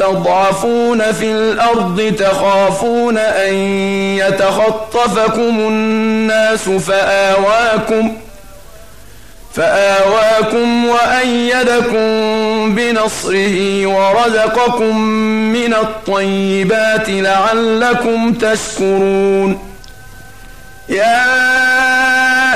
مستضعفون في الأرض تخافون أن يتخطفكم الناس فآواكم فآواكم وأيدكم بنصره ورزقكم من الطيبات لعلكم تشكرون يا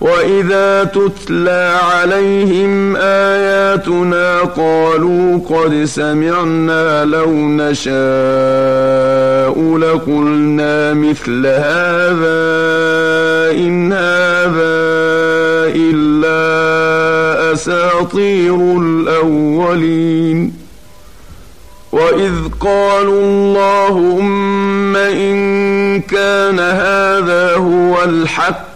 واذا تتلى عليهم اياتنا قالوا قد سمعنا لو نشاء لقلنا مثل هذا ان هذا الا اساطير الاولين واذ قالوا اللهم ان كان هذا هو الحق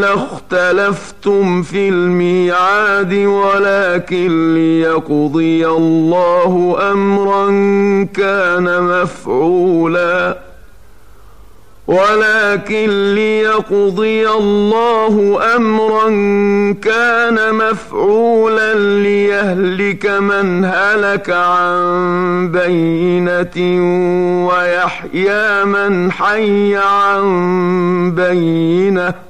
لاختلفتم في الميعاد ولكن ليقضي الله امرا كان مفعولا ولكن ليقضي الله امرا كان مفعولا ليهلك من هلك عن بينه ويحيى من حي عن بينه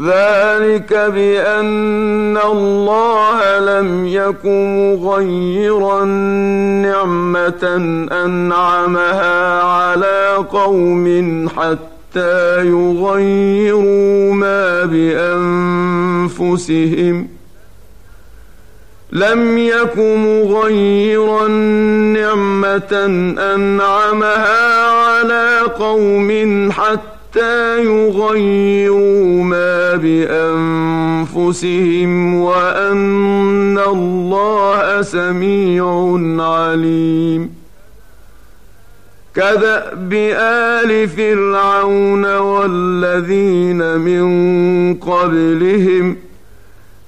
ذلك بأن الله لم يكن مغيرا نعمة أنعمها على قوم حتى يغيروا ما بأنفسهم. لم يكن مغيرا نعمة أنعمها على قوم حتى حتى يغيروا ما بأنفسهم وأن الله سميع عليم. كدأب آل فرعون والذين من قبلهم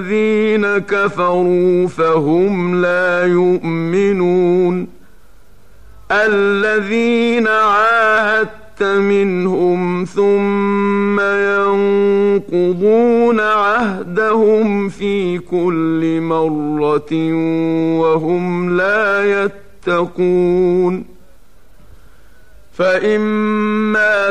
الذين كفروا فهم لا يؤمنون. الذين عاهدت منهم ثم ينقضون عهدهم في كل مرة وهم لا يتقون. فإما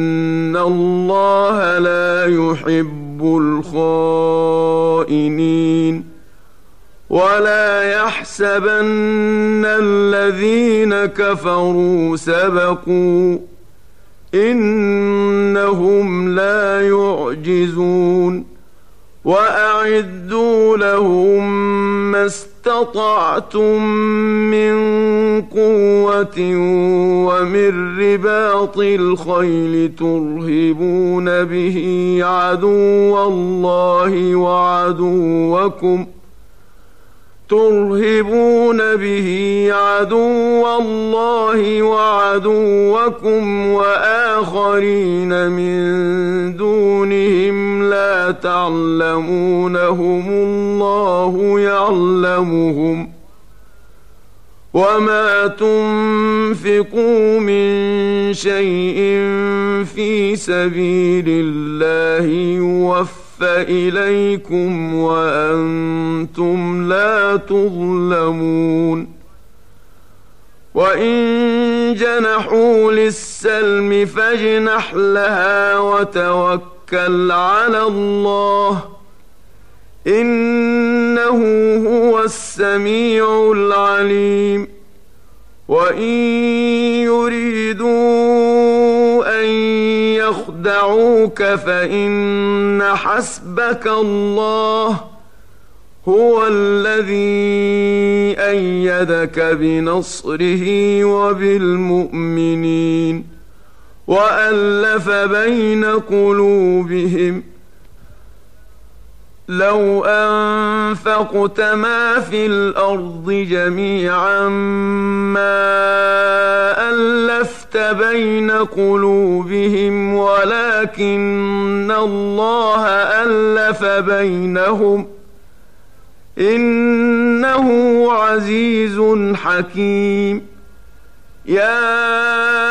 يحب الخائنين ولا يحسبن الذين كفروا سبقوا إنهم لا يعجزون وأعدوا لهم استطعتم من قوة ومن رباط الخيل ترهبون به عدو الله وعدوكم ۖ ترهبون به عدو الله وعدوكم وآخرين من دونهم تعلمونهم الله يعلمهم وما تنفقوا من شيء في سبيل الله يوفى فإليكم وأنتم لا تظلمون وإن جنحوا للسلم فاجنح لها وتوكل على الله. إنه هو السميع العليم. وإن يريدوا أن يخدعوك فإن حسبك الله هو الذي أيدك بنصره وبالمؤمنين. وألف بين قلوبهم ۖ لو أنفقت ما في الأرض جميعا ما ألفت بين قلوبهم ولكن الله ألف بينهم إنه عزيز حكيم. يا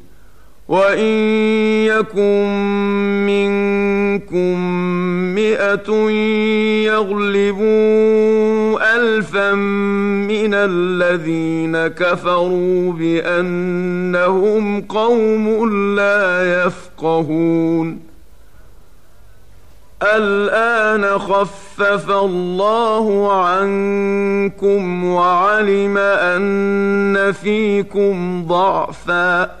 وان يكن منكم مئه يغلبوا الفا من الذين كفروا بانهم قوم لا يفقهون الان خفف الله عنكم وعلم ان فيكم ضعفا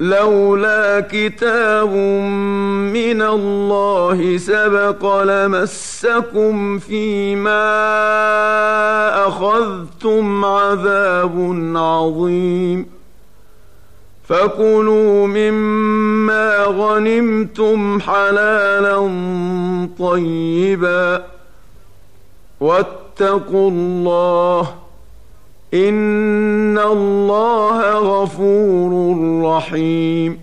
لولا كتاب من الله سبق لمسكم فيما أخذتم عذاب عظيم. فكلوا مما غنمتم حلالا طيبا واتقوا الله ان الله غفور رحيم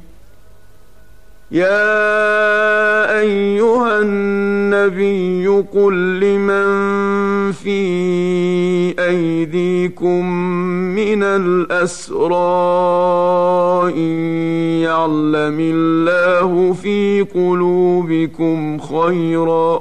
يا ايها النبي قل لمن في ايديكم من الاسرى ان يعلم الله في قلوبكم خيرا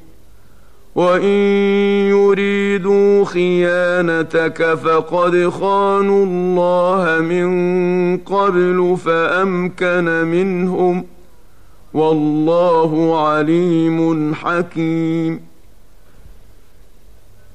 وان يريدوا خيانتك فقد خانوا الله من قبل فامكن منهم والله عليم حكيم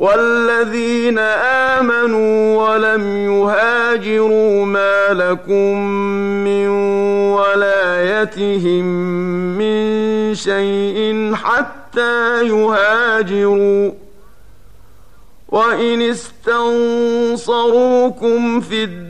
والذين آمنوا ولم يهاجروا ما لكم من ولايتهم من شيء حتى يهاجروا. وإن استنصروكم في الدين